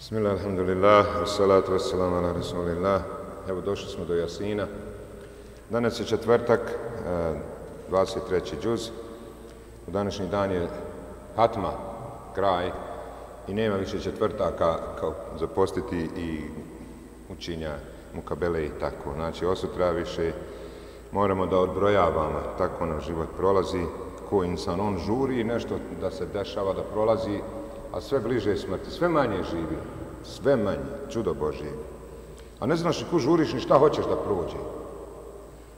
Bismillah, alhamdulillah, wassalatu wassalamu ala rasulillah. Evo došli smo do Jasina. Danas je četvrtak, e, 23. džuz. U današnji dan je hatma, kraj, i nema više četvrtaka kao zapostiti i učinja mukabele i tako. Znači, osutra više moramo da odbrojavamo, tako nam život prolazi, ko insan, on žuri nešto da se dešava, da prolazi, a sve bliže smrti, sve manje živi, sve manje, čudo Božije. A ne znaš ko žuriš ni šta hoćeš da prođe.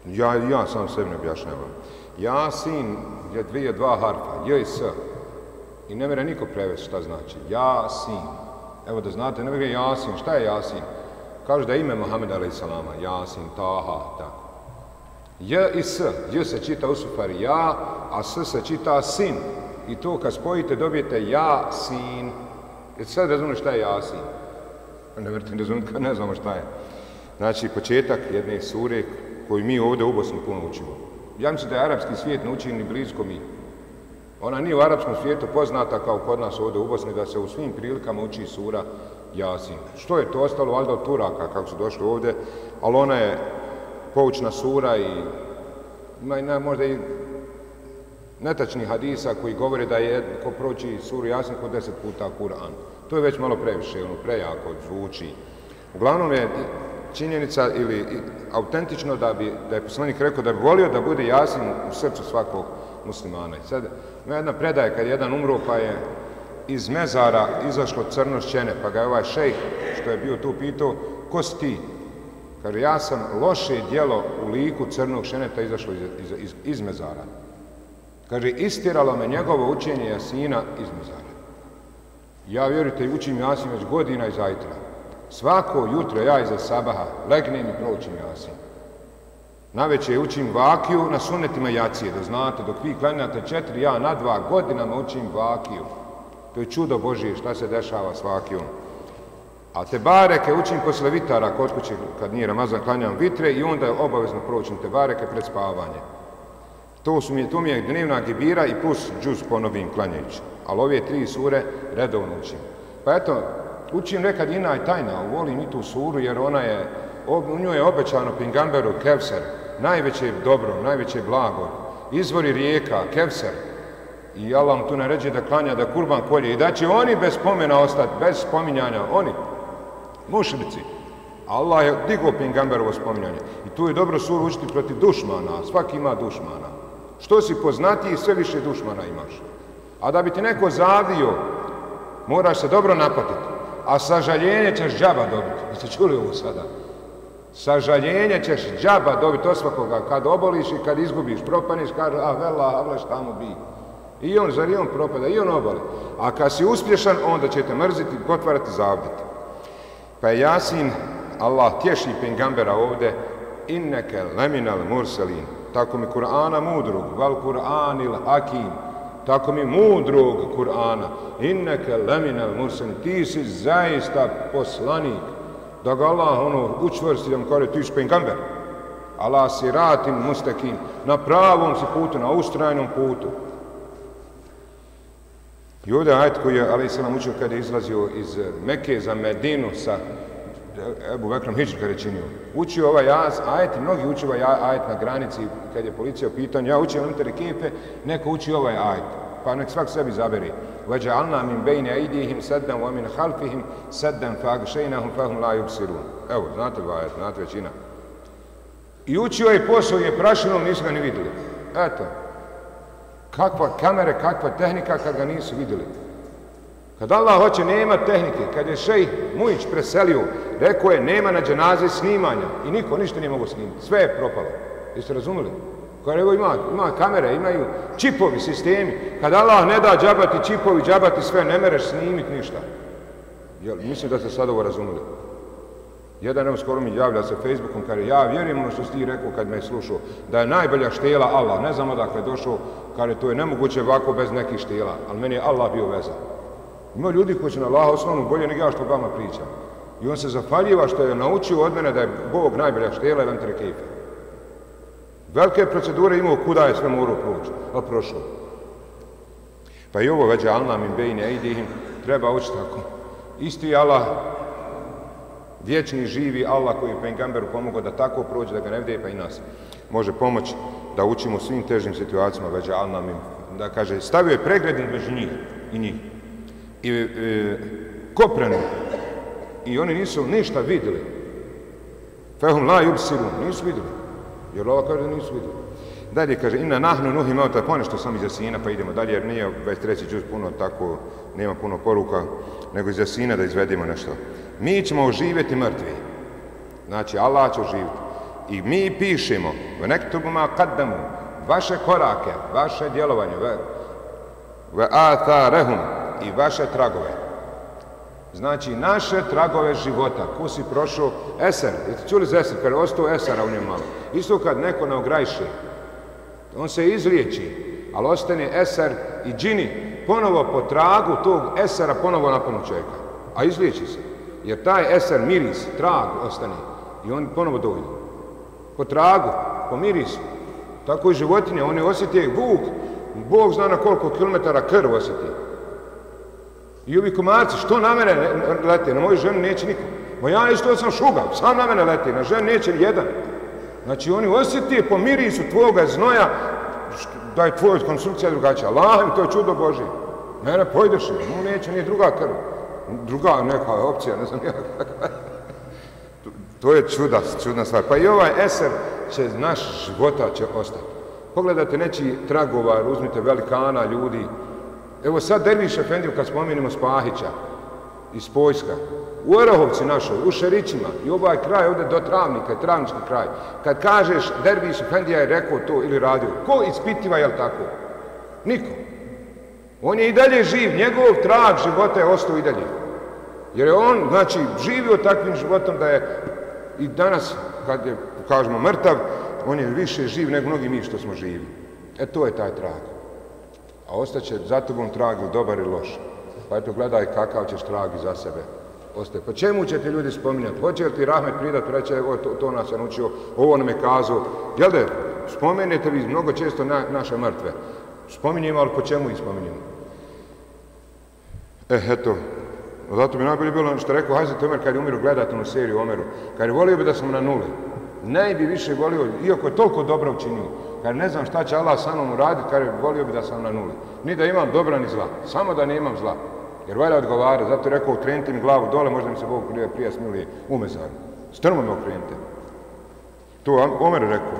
Ja, ja sam sebi ne objašnjavam. Ja sin je dvije, dva harfa, j i s. I ne mere niko prevesti šta znači. Ja sin. Evo da znate, ne mere Jasin. Šta je Jasin? Kažu da je ime Mohameda alaih salama. Jasin, Taha, tako. J i S. J se čita u sufari ja, a S se čita sin. I to kad spojite dobijete ja, sin. Sad razumiješ šta je jasin? Ne vrti, razumijete, ne znamo šta je. Znači, početak jedne sure koju mi ovdje u Bosni puno učimo. Ja mislim da je arapski svijet ne ni blisko mi. Ona nije u arapskom svijetu poznata kao kod nas ovdje u Bosni da se u svim prilikama uči sura Jasin. Što je to ostalo valjda od Turaka kako su došli ovdje, ali ona je poučna sura i ima i možda i netačnih hadisa koji govore da je ko proći suru Jasin kod deset puta Kur'an. To je već malo previše, ono prejako zvuči. Uglavnom je činjenica ili autentično da bi da je poslanik rekao da bi volio da bude Jasin u srcu svakog muslimana. I sad ima jedna predaja kad je jedan umro pa je iz mezara izašlo crno šćene, pa ga je ovaj šejh što je bio tu pitao, ko si ti? Kaže, ja sam loše dijelo u liku crnog šeneta izašlo iz, iz, iz, iz mezara. Kaže, istiralo me njegovo učenje Jasina iz mezara. Ja, vjerujte, učim Jasin već godina i zajtra. Svako jutro ja iza sabaha legnem i proučim Jasin. Naveće učim vakiju na sunetima jacije, da znate, dok vi klanjate četiri, ja na dva godinama učim vakiju. To je čudo Božije šta se dešava s vakijom. A te bareke učim posle vitara kod kuće, kad nije Ramazan, klanjam vitre i onda obavezno proučim te bareke pred spavanje. To, su mi, to mi je dnevna gibira i plus džuz ponovim klanjajući. Ali ove tri sure redovno učim. Pa eto, učim nekad ina i tajna, volim i tu suru jer ona je, u njoj je obećano Pingamberu, Kevser, najveće dobro, najveće blago, izvori rijeka, Kevser, i Allah mu tu naređe da klanja, da kurban kolje i da će oni bez spomena ostati, bez spominjanja, oni, mušnici. Allah je digao Pingamberovo spominjanje. I tu je dobro suru učiti protiv dušmana, svaki ima dušmana. Što si poznatiji, sve više dušmana imaš. A da bi ti neko zavio, moraš se dobro napatiti. A sažaljenje ćeš džaba dobiti. Jeste čuli ovo sada? Sažaljenje ćeš džaba dobiti od svakoga. Kad oboliš i kad izgubiš, propaniš, kaže, a vela, a vela šta mu bi. I on, zar i on propada, i on oboli. A kad si uspješan, onda će te mrziti, potvarati, zavditi. Pa je Jasin, Allah tješi pengambera ovde, inneke leminal murselin, tako mi Kur'ana mudrog, val Kur'anil hakim, tako mi mudrog Kur'ana, inneke leminal murselin, ti si zaista poslanik, da ga Allah ono učvrsti, da mu kore, ti si pingamber, Allah si ratim mustakim, na pravom si putu, na ustrajnom putu. I ovdje ajet koji je Ali Isalam učio kada je izlazio iz Mekke za Medinu sa Ebu Bekrom Hidžr kada je činio. Učio ovaj ajet mnogi učio ovaj ajet na granici kad je policija pitan. Ja učio unutar ekipe, neko uči ovaj ajet. Pa nek svak sebi zaberi. Vađa alna min bejne aidihim seddan wa min halfihim seddan fag šeinahum fahum la yubsirun. Evo, znate ovaj ajet, znate većina. I učio je posao je prašinom, nisu ga ni vidjeli. Eto, kakva kamere, kakva tehnika kad ga nisu vidjeli. Kad Allah hoće, nema tehnike. Kad je šejh Mujić preselio, rekao je, nema na dženaze snimanja. I niko ništa nije mogo snimati. Sve je propalo. Jeste razumeli? Kad evo ima, ima kamere, imaju čipovi, sistemi. Kad Allah ne da džabati čipovi, džabati sve, ne mereš snimiti ništa. Jel, mislim da ste sad ovo razumeli. Jedan evo skoro mi javlja sa Facebookom, kaže, ja vjerujem ono što si ti rekao kad me je slušao, da je najbolja štela Allah. Ne znam odakle je došao, kaže, to je nemoguće ovako bez nekih štela, ali meni je Allah bio vezan. Ima ljudi koji su na Allah osnovnu bolje nego ja što vama pričam. I on se zafaljiva što je naučio od mene da je Bog najbolja štela i vam kefe. Velike procedure imao kuda je sve morao proći, ali prošao. Pa i ovo veđa Allah min bejne idihim treba ući tako. Isti Allah, vječni, živi Allah koji je Pengamberu pomogao da tako prođe, da ga ne vide, pa i nas može pomoći da učimo svim težim situacijama, veđa Allah min. da kaže, stavio je pregled između njih i njih. I e, koprenu. I oni nisu ništa vidjeli. Fehum la yubsiru, nisu vidjeli. Jer Allah kaže da nisu vidjeli. Dalje kaže, ina nahnu nuhi mauta, pa ponešto sam iz Jasina, pa idemo dalje, jer nije 23. džuz puno tako, nema puno poruka, nego iz Jasina da izvedemo nešto. Mi ćemo oživjeti mrtvi. Znači, Allah će oživjeti. I mi pišemo, ve nektubuma kaddamu, vaše korake, vaše djelovanje, ve, ve atarehum, i vaše tragove. Znači, naše tragove života, ko si prošao, eser, jeste čuli za eser, kad je ostao esara u njemu malo. Isto kad neko ne ograjši, on se izliječi, ali ostane eser i džini ponovo po tragu tog esera ponovo naponu čovjeka. A izliječi se. Jer taj eser, miris, trag ostane i on ponovo dođe. Po tragu, po mirisu. Tako i životinje, oni osjeti vuk, Bog zna na koliko kilometara krv osjeti. I ovi komarci, što na mene lete? Na moju ženu neće niko. Ma ja isto sam šuga, sam na mene leti, na ženu neće jedan. Znači oni osjeti po mirisu tvoga znoja da je tvoja konstrukcija drugačija. Allah to je čudo Božje. Mene pojdeš, mu neće, nije druga krv. Druga neka opcija, ne znam ja To je čuda, čudna stvar. Pa i ovaj eser će, naš života će ostati. Pogledajte neći tragova, uzmite velikana ljudi, Evo sad Derviš Efendiju kad spominimo Spahića iz Poljska, u Erahovci našoj, u Šerićima i ovaj kraj ovdje do Travnika, Travnički kraj, kad kažeš Derviš Efendija je rekao to ili radio, ko ispitiva je tako? Niko. On je i dalje živ, njegov trag života je ostao i dalje. Jer je on, znači, živio takvim životom da je i danas, kad je, kažemo, mrtav, on je više živ nego mnogi mi što smo živi. E to je taj trag a ostaće za tobom trag ili dobar ili loš. Pa eto, gledaj kakav ćeš trag za sebe ostaje. Pa čemu će ti ljudi spominjati? Hoće li ti Rahmet pridat, reće, evo, to, to nas je naučio, ovo nam je kazao. Jel da, spomenete vi mnogo često na, naše mrtve. Spominjemo, ali po čemu ih spominjemo? E, eto, zato bi najbolje bilo ono što rekao Hazret Omer kad je umiru gledati onu seriju Omeru. Kad je volio bi da sam na nuli. Najbi bi više volio, iako je toliko dobro učinio, Kaže, ne znam šta će Allah sa mnom uraditi, kaže, volio bi da sam na nuli. Ni da imam dobra ni zla, samo da ne imam zla. Jer valja odgovara, zato je rekao, okrenite mi glavu dole, možda mi se Bog prije, prije smili u. Strmo me okrenite. To Omer rekao,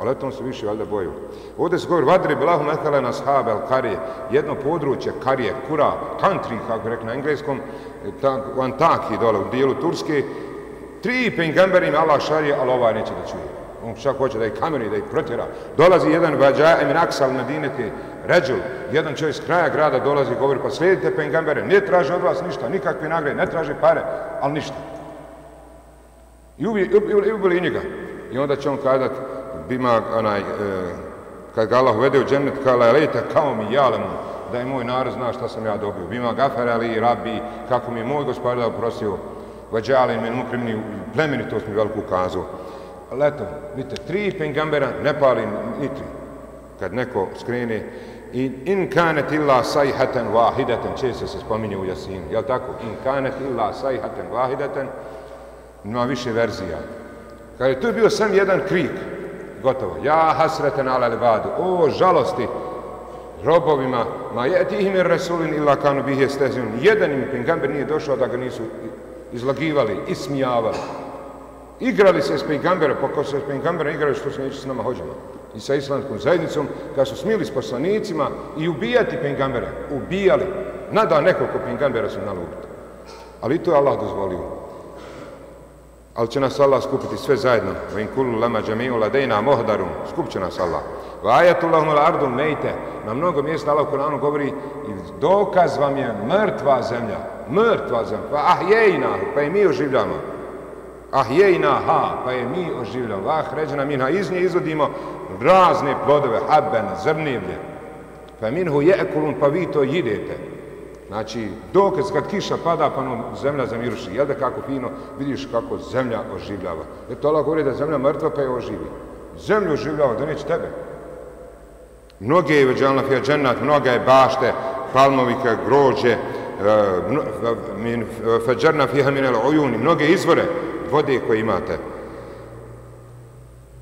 ali eto se više valjda boju. Ovdje se govori, vadri bilahu metale na sahabe, al karije, jedno područje, karije, kura, country, kako rekli na engleskom, e, u Antaki dole, u dijelu Turske, tri pengamberi im Allah šarije, ali ovaj neće da čuje on čak hoće da ih kameni, da ih protjera. Dolazi jedan vađa, emin aksal medineti, ređul, jedan čovjek s kraja grada dolazi i govori, pa slijedite pengambere, ne traže od vas ništa, nikakve nagrade, ne traže pare, ali ništa. I ubili njega. I onda će on kadat, bima, onaj, e, kad ga Allah uvede u džennet, kala lejte kao mi jalemu, da je moj narod zna šta sam ja dobio. Bima gafer ali rabi, kako mi je moj gospodar da uprosio, vađali me plemeni, to mi veliku ukazao letom, vidite, tri pengambera ne pali nitri. Kad neko skrene, in, in kanet illa sajhatan vahidatan, često se spominje u Jasinu, jel tako? In kanet illa sajhatan vahidatan, ima više verzija. Kad je tu bio sam jedan krik, gotovo, ja hasretan ala levadu, o žalosti robovima, ma je ti ime Rasulin illa kanu bih je jedan im pengamber nije došao da ga nisu izlagivali, ismijavali. Igrali se s pejgamberom, pa ko se s pejgamberom igrali što se neće s nama hođama. I sa islamskom zajednicom, kad su smili s poslanicima i ubijati pejgambere, ubijali. Nada nekoliko pejgambera su nalubiti. Ali to je Allah dozvolio. Ali će nas Allah skupiti sve zajedno. Va in kullu lama džamiju ladejna mohdarum. Skup će nas Allah. Va al ardu mejte. Na mnogo mjesta Allah u Koranu govori i dokaz vam je mrtva zemlja. Mrtva zemlja. Pa ahjejna, pa i mi oživljamo Ahjejna ha, pa je mi oživljamo, Vah ređena minha, iz nje izvodimo razne plodove, haben, zrnevlje, pa minhu je ekulun, pa vi to jidete. Znači, dok kad kiša pada, pa nam zemlja zamiruši, jel da kako fino, vidiš kako zemlja oživljava. Jer to Allah govori da zemlja mrtva, pa je oživi. Zemlju oživljava, da neće tebe. Mnoge je veđalna fija džennat, mnoga je bašte, palmovika, grođe, eh, min fajarna fiha min al-uyun mnoge izvore vode koje imate.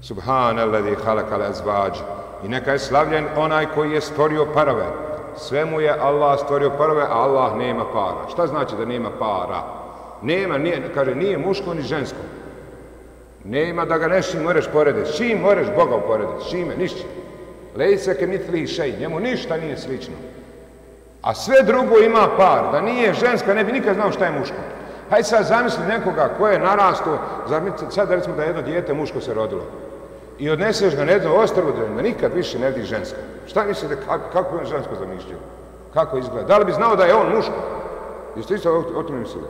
Subhanalladhi khalaqa al-azwaj i neka je slavljen onaj koji je stvorio parove. Sve mu je Allah stvorio parove a Allah nema para. Šta znači da nema para? Nema nije kaže nije muško ni žensko. Nema da ga nešim možeš porediti čim možeš Boga uporediti čime ništa. Lejse ke mitli šej njemu ništa nije slično. A sve drugo ima par, da nije ženska, ne bi nikad znao šta je muško. Hajde sad zamisli nekoga ko je narasto, sad da recimo da jedno dijete muško se rodilo. I odneseš ga na jedno ostrovo, da nikad više ne vidi ženska. Šta mislite, kako, kako je on žensko zamišljio? Kako izgleda? Da li bi znao da je on muško? Jeste isto o, o tome mislili?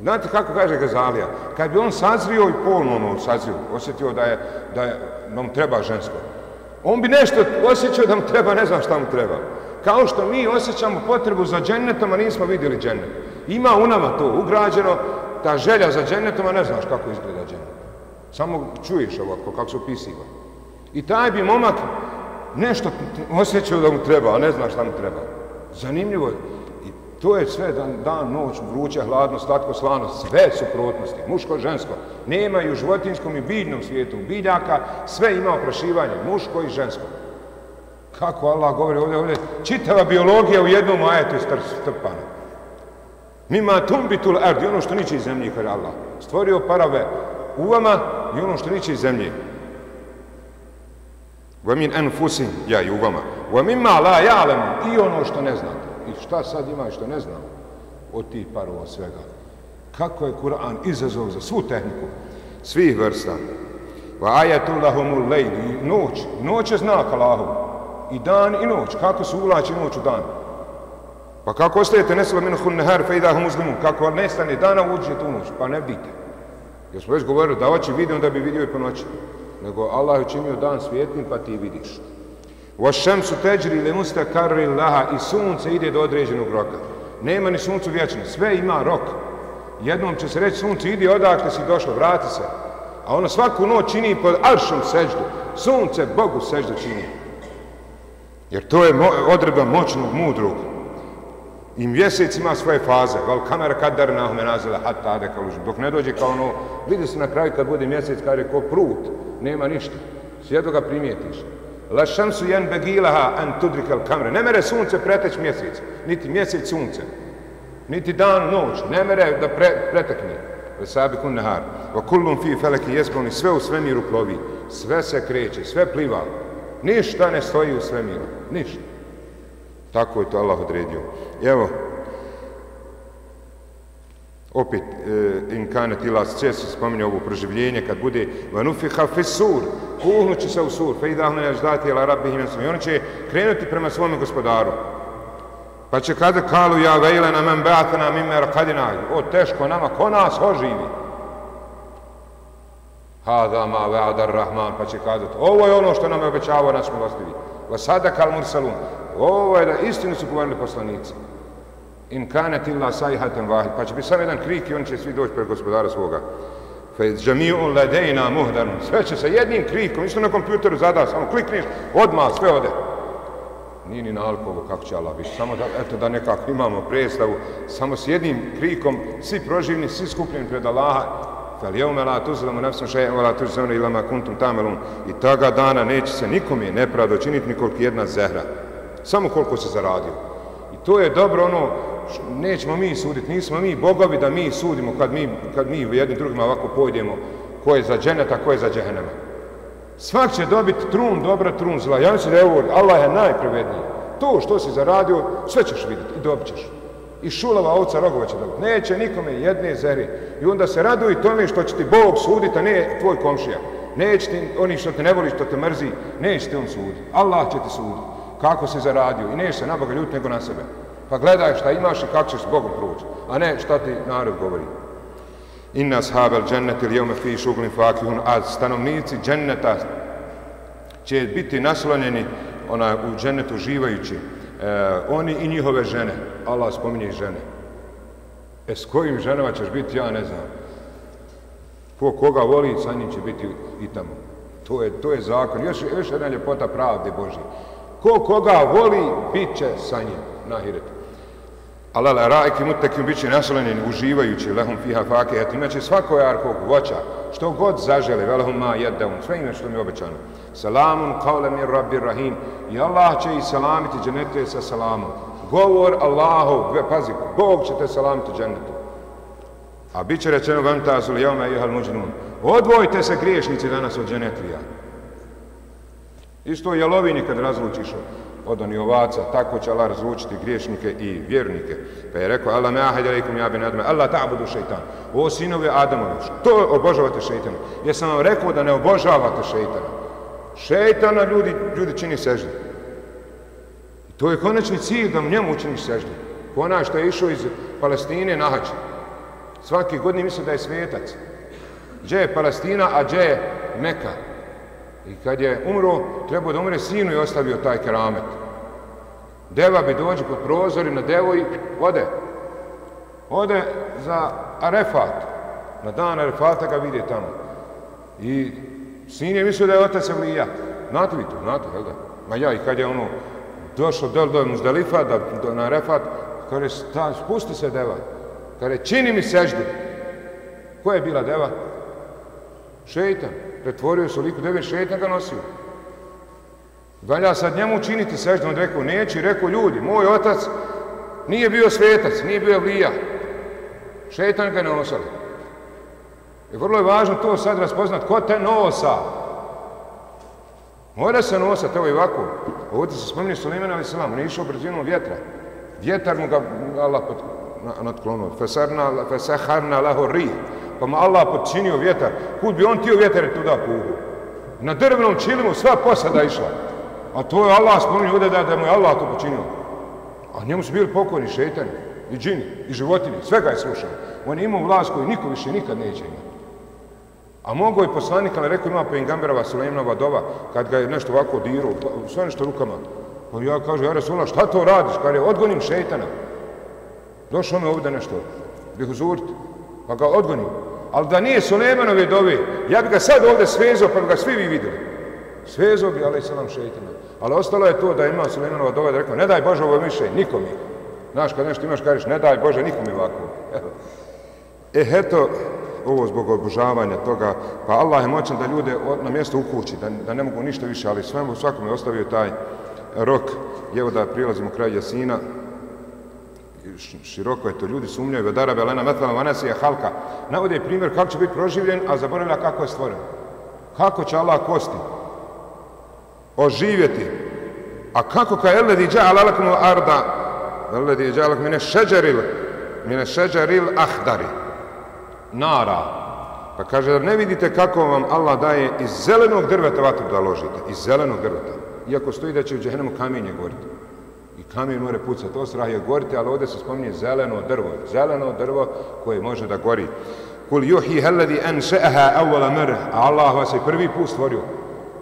Znate kako kaže Gazalija? Kad bi on sazrio i polno ono sazrio, osjetio da je, da je, nam mu treba žensko. On bi nešto osjećao da mu treba, ne znam šta mu treba kao što mi osjećamo potrebu za džennetom, a nismo vidjeli džennet. Ima u nama to ugrađeno, ta želja za džennetom, a ne znaš kako izgleda džennet. Samo čuješ ovako, kako se opisiva. I taj bi momak nešto osjećao da mu treba, a ne znaš šta mu treba. Zanimljivo je. I to je sve dan, dan noć, vruće, hladno, slatko, slano, sve suprotnosti, muško, žensko. Nema i u životinskom i biljnom svijetu biljaka, sve ima oprašivanje, muško i žensko. Kako Allah govori ovdje, ovdje, čitava biologija u jednom ajetu je strpana. Mima tumbitul ard, ono što niče iz zemlje, kaže Allah. Stvorio parave u vama i ono što niče iz zemlje. Wa min anfusin, ja i u vama. Wa mimma la ya'lam, i ono što ne znate. I šta sad ima što ne znam od tih parova svega. Kako je Kur'an izazov za svu tehniku svih vrsta. Wa ayatul lahumul lejl, noć, noć je znak Allahu i dan i noć. Kako se uvlači noć u dan? Pa kako ostajete nesla min hun nehar fe idahu muslimu? Kako nestane dana uđete u noć? Pa ne vidite. Jer smo već govorili da oči vidi, onda bi vidio i po noći. Nego Allah je učinio dan svijetnim pa ti vidiš. Wa šemsu teđri li musta karri laha i sunce ide do određenog roka. Nema ni suncu vječno, sve ima rok. Jednom će se reći sunce idi odakle si došlo, vrati se. A ono svaku noć čini pod aršom seždu. Sunce Bogu seždu čini. Jer to je mo odredba moćnog, mudrog. I mjesec ima svoje faze. Val kamera kadar na ome nazila hat ade kalužu. Dok ne dođe kao ono, vidi se na kraju kad bude mjesec, kad je ko prut, nema ništa. Svijeto ga primijetiš. La šansu jen begilaha an tudrikal kamre. Ne mere sunce preteć mjesec. Niti mjesec sunce. Niti dan noć. Ne mere da pre, pretekne. Ve sabi kun nehar. Va kullum fi feleki jesboni. Sve u svemiru plovi. Sve se kreće. Sve pliva. Ništa ne stoji u svemiru. Ništa. Tako je to Allah odredio. Evo, opet, e, Inkana tilas često spominje ovo proživljenje, kad bude vanufiha fisur, kuhnut će se u sur, fe idahnu ne ždati jela rabbi himen svoj. Oni će krenuti prema svome gospodaru. Pa će kada kalu ja vejle na men beatana mimer kadina, o teško nama, ko nas oživi? Hada ma ve'adar rahman, pa će kazati, ovo je ono što nam je obećavao naš milostivi. Va kal mursalun, ovo je da istinu su govorili poslanici. In kane illa sajhatan vahid, pa će biti samo jedan krik i on će svi doći pred gospodara svoga. Fe džami'un ledejna muhdarun, sve će sa jednim krikom, isto na kompjuteru zada, samo klikniš, odmah sve ode. Nije ni na alkoholu kako će Allah biti, samo da, eto, da nekako imamo predstavu, samo s jednim krikom, svi proživni, svi skupljeni pred Allaha, Fel jeume la tuzlamu nefsom še'en wa la tuzlamu ilama kuntum tamelun. I toga dana neće se nikome nepravdo činiti nikoliko jedna zehra. Samo koliko se zaradio. I to je dobro ono, nećemo mi suditi, nismo mi bogovi da mi sudimo kad mi, kad mi jednim drugima ovako pojdemo ko je za dženeta, ko je za džehenema. Svak će dobiti trun dobra, trun zla. Ja mislim da je ovo, Allah je najprevedniji. To što si zaradio, sve ćeš vidjeti i dobit ćeš i šulava ovca rogova će dobiti. Neće nikome jedne zeri. I onda se raduj tome što će ti Bog suditi, a ne tvoj komšija. Neće ti oni što te ne voli, što te mrzi, neće ti on suditi. Allah će ti suditi. Kako se zaradio. I neće se na Boga ljuti nego na sebe. Pa gledaj šta imaš i kako ćeš s Bogom proći. A ne šta ti narod govori. Inna sahabel džennet ili jome fi šuglin fakihun, a stanovnici dženneta će biti naslonjeni ona, u džennetu živajući e, oni i njihove žene. Allah spominje i žene. E s kojim ženama ćeš biti, ja ne znam. Ko koga voli, sa njim će biti i tamo. To je, to je zakon. Još, još jedna ljepota pravde Božje. Ko koga voli, bit će sa njim na hiretu. Allah la rajki mutekim bit će naslonjeni, uživajući, lehum fiha fakehat. imaće svako jarkog voća, što god zažele, velhum ma jeddaun, sve ime što mi je obećano. Salamun kaule mir rabbi rahim, i Allah će i salamiti dženete sa salamom. Govor Allahov, pazi, Bog će te salamiti dženetu. A bit će rečeno vam tazul jevme ihal muđnun. Odvojite se griješnici danas od dženetlija. Isto je lovini kad razlučiš od oni ovaca, tako će Allah razlučiti griješnike i vjernike. Pa je rekao, Allah me ahad alaikum ja bin adme, Allah ta'budu šeitan. O sinovi Adamovi, što obožavate šeitana? Jesam vam rekao da ne obožavate šeitana. Šeitana ljudi, ljudi čini seždu. To je konačni cilj da njemu učiniš seždu. Onaj što je išao iz Palestine na hač. Svaki godin misle da je svetac. Gdje je Palestina, a gdje je Meka. I kad je umro, trebao da umre sinu i ostavio taj keramet. Deva bi dođe pod prozor i na devo i ode. Ode za Arefat. Na dan Arefata ga vidi tamo. I sin je mislio da je otac Evlija. Znate vi to, znate, jel da? Ma ja, i kad je ono došao del do Muzdalifa, da, do, na Arefat, kaže, sta, spusti se deva. Kaže, čini mi seždu. Ko je bila deva? Šeitan pretvorio se u liku deve, šetnja ga nosio. Valja sad njemu učiniti seždu, on rekao, neće, rekao ljudi, moj otac nije bio svetac, nije bio vlija. Šetan ga ne nosali. I vrlo je važno to sad raspoznat, ko te nosa? Mora se nosat, evo i ovako. Ovdje se spominje Suleiman ali salam, on je išao brzinom vjetra. Vjetar mu ga Allah natklonuo. Fesarna, fesaharna laho rih pa mu Allah počinio vjetar, kud bi on tio vjetar tuda puhu. Na drvenom čilimu sva posada išla. A to je Allah spominio ovdje da, da mu je Allah to počinio. A njemu su bili pokojni šetani, i džini, i životini, svega je slušao. On je imao vlast koju niko više nikad neće imati. A mogo je poslanik, ali rekao ima Pengamberova Sulejmanova doba, kad ga je nešto ovako dirao, pa, sve nešto rukama. Pa ja kažu, ja Resulullah, šta to radiš? Kad je odgonim šeitana. Došao me ovdje nešto, bih uzurti, pa ga odgonim. Ali da nije Sulemanove dove, ja bi ga sad ovdje svezao, pa bi ga svi vi vidjeli. Svezao bi, ali se nam šeitana. Ali ostalo je to da ima Sulemanova dova da rekao, ne daj Bože ovo miše, nikom je. Znaš, kad nešto imaš, kažeš, ne daj Bože, nikom je ovako. E, eto, ovo zbog obožavanja toga, pa Allah je moćan da ljude na mjesto ukući, da, da ne mogu ništa više, ali svemu svakom je ostavio taj rok. Evo da prilazimo kraj Jasina, široko je to, ljudi sumnjaju, vedara belena metala manasija halka. Navode primjer kako će biti proživljen, a zaboravlja kako je stvoren. Kako će Allah kosti oživjeti? A kako ka eledi dža'al alakum arda, eledi dža'al mine šeđeril, mine šeđeril ahdari, nara. Pa kaže, da ne vidite kako vam Allah daje iz zelenog drveta vatru da ložite, iz zelenog drveta. Iako stoji da će u džehennemu kamenje goriti kamen more pucati, to strah je goriti, ali ovdje se spominje zeleno drvo, zeleno drvo koje može da gori. Kul juhi helladi en še'aha awala mr, a Allah vas je prvi put stvorio.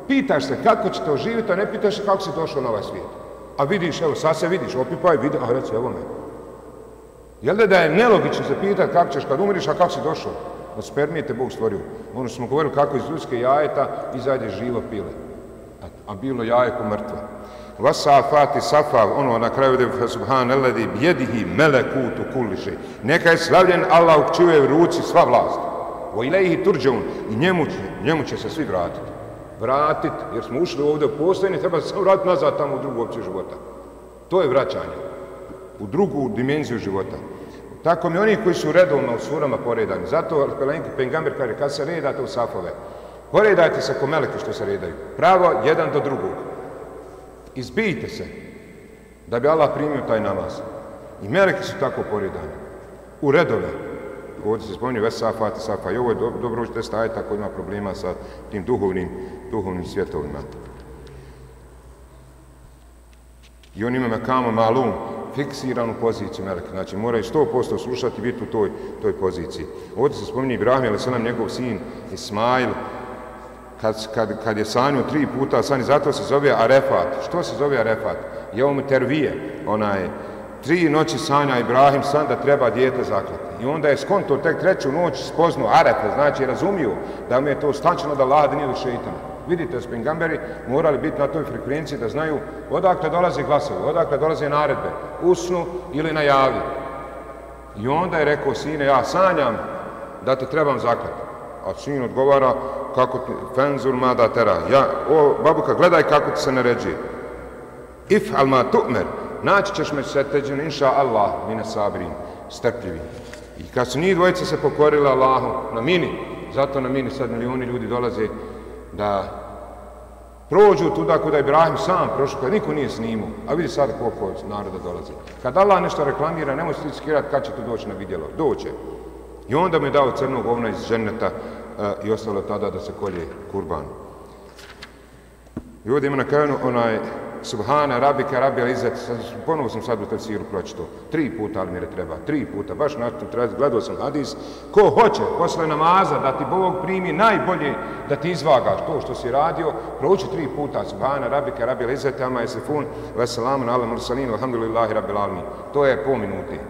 Pitaš se kako će to živjeti, a ne pitaš se kako si došao na ovaj svijet. A vidiš, evo, sad se vidiš, opipaj, vidi, a reci, evo me. Jel da, je nelogično se pitati kako ćeš kad umriš, a kako si došao? Od spermije te Bog stvorio. Ono smo govorili kako iz ljudske jajeta izađe živo pile. A bilo jajeko mrtvo vasafati safa, ono na kraju da subhan alladhi melekutu malakutu kulli shay. Neka je slavljen Allah u čijoj ruci sva vlast. Wa ilaihi turjaun. I njemu će, njemu će se svi vratiti. Vratit, jer smo ušli ovdje u postojanje, treba se vratiti nazad tamo u drugu opciju života. To je vraćanje. U drugu dimenziju života. Tako mi oni koji su redovno u surama poredani. Zato Pengamber kaže, kad se redate u safove, poredajte se ko meleki što se redaju. Pravo, jedan do drugog izbijte se da bi Allah primio taj namaz. I meleki su tako poredani. U redove. Ovdje se spominje Ves Safat i Safa. I ovo je do, dobro učite staviti ako ima problema sa tim duhovnim, duhovnim svjetovima. I on ima mekama malum, fiksiranu poziciju meleka. Znači moraju sto posto slušati biti u toj, toj poziciji. Ovdje se spominje Ibrahim, ali se nam njegov sin Ismail, kad, kad, kad je sanio tri puta sani, zato se zove Arefat. Što se zove Arefat? Je ovo tervije, onaj, tri noći sanja Ibrahim san da treba dijete zaklati. I onda je skonto tek treću noć spoznu Arefe, znači razumiju da mu je to stančeno da lada nije do šeitana. Vidite, spingamberi morali biti na toj frekvenciji da znaju odakle dolaze glasovi, odakle dolaze naredbe, usnu ili najavi. I onda je rekao, sine, ja sanjam da te trebam zaklati. A sin odgovara, kako ti, fenzur mada tera. Ja, o, babuka, gledaj kako ti se naređuje. If al ma tu'mer, naći ćeš me se teđen, inša Allah, mine sabrin, strpljivi. I kad su njih dvojica se pokorila Allahu na mini, zato na mini sad milioni ljudi dolaze da prođu tuda kuda je Ibrahim sam prošao, kada niko nije snimao, a vidi sad koliko naroda dolazi. Kad Allah nešto reklamira, nemoj se skirati kad će to doći na vidjelo. Doće. I onda mi je dao crnog ovna iz ženeta uh, e, i ostalo tada da se kolje kurban. I ovdje ima na kraju onaj Subhana, Rabika, Rabija, Izet, ponovo sam sad u tefsiru pročito, tri puta ali mi je treba, tri puta, baš na to treba, gledao sam hadis, ko hoće posle namaza da ti Bog primi najbolje da ti izvagaš to što si radio, prouči tri puta, Subhana, Rabika, Rabija, Izet, Ama, Esefun, Veselamu, Ala, Mursalin, Alhamdulillahi, Rabbil Almin. to je po minuti,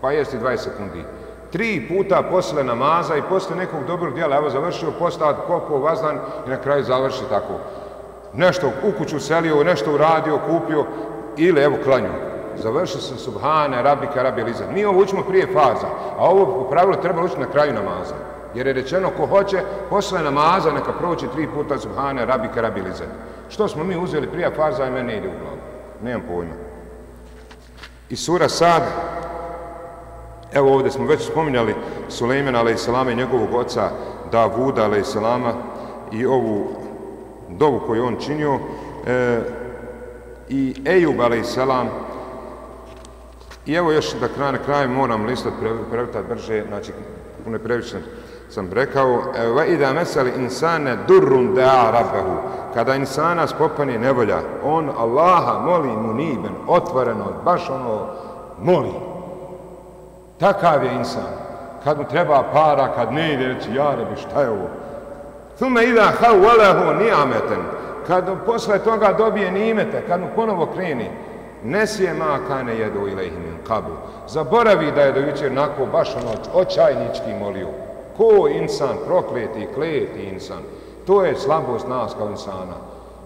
pa jesti 20 sekundi. Tri puta posle namaza i posle nekog dobrog dijela, evo završio postavat koliko vazdan i na kraju završi tako nešto u kuću selio, nešto uradio, kupio ili evo klanju. Završio sam subhane, rabika, rabi, liza. Mi ovo učimo prije faza, a ovo u pravilu treba učiti na kraju namaza. Jer je rečeno ko hoće, posle namaza neka proći tri puta subhane, rabika, rabi, liza. Što smo mi uzeli prije faza i meni ide u glavu. Nemam pojma. I sura Sad, evo ovdje smo već spominjali Sulejmana, ale i i njegovog oca Davuda, ale i i ovu dovu koju on činio. E, i Ejub a.s. i evo još da kraj na kraju moram listat prevrtat brže znači puno prevično sam rekao. E, Va ida mesali insane durrun da rabbehu kada insana spopani nevolja on Allaha moli mu niben otvoreno baš ono moli takav je insan kad mu treba para kad ne ide reći ja rabi, šta je ovo Thume ida hawwalahu ni'amatan. Kad posle toga dobije nimete, kad mu ponovo kreni, nesije ma kane jedu ilaihi min qabl. Zaboravi da je do jučer nako baš ono očajnički molio. Ko insan, prokleti, kleti insan. To je slabost nas kao insana.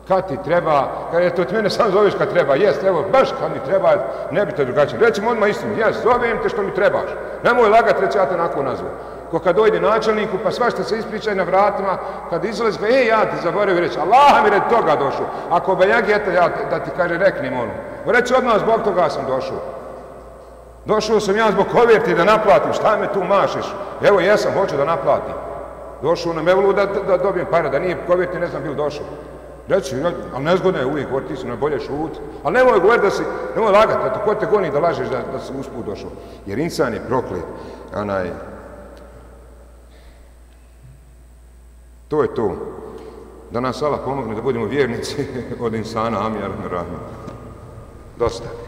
Kad ti treba, kad je to ti mene samo zoveš kad treba, jest, evo, baš kad mi treba, ne bi te drugačije. Recimo odmah istinu, jest, zovem te što mi trebaš. Nemoj lagat, reći ja te nako nazvu ko kad dojde načelniku, pa svašta se ispričaj na vratima, kad izlazi, pa ej, ja ti zaboravim reći, Allah mi red toga došao. Ako ba ja ja da ti kaže, reknim ono. Reći odmah, zbog toga sam došao. Došao sam ja zbog koverti da naplatim, šta me tu mašiš? Evo, jesam, hoću da naplatim. Došao na mevlu da, da, da dobijem pare, da nije koverti, ne znam, bil došao. Reci, ne, ali nezgodno je uvijek, govori, ti si najbolje šut. Ali nemoj govoriti da si, nemoj lagati, eto, ko te goni da lažeš da, da si usput došao. Jer insan je proklet, onaj, To je to. Da nas Allah pomogne da budemo vjernici od insana, amin, rahim. Dosta.